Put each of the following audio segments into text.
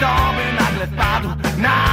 zdoby nagle wpadł na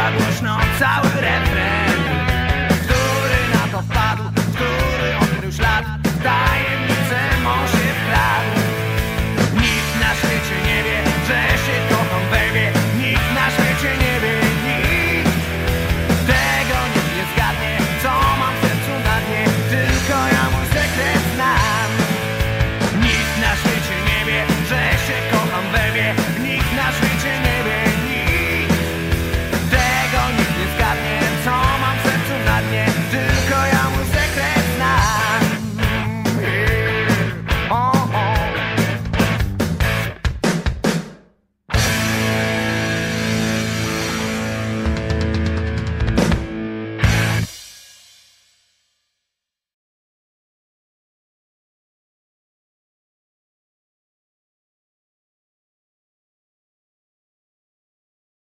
śpiewa głośno cały refren Który na to wpadł, który odkrył ślad Tajemnicę może wkradł Nikt na świecie nie wie, że się kocham baby. Nikt na świecie nie wie, nikt Tego nikt nie zgadnie, co mam w sercu na dnie. Tylko ja mój sekret znam. Nikt na świecie nie wie, że się kocham baby. Nikt na świecie nie wie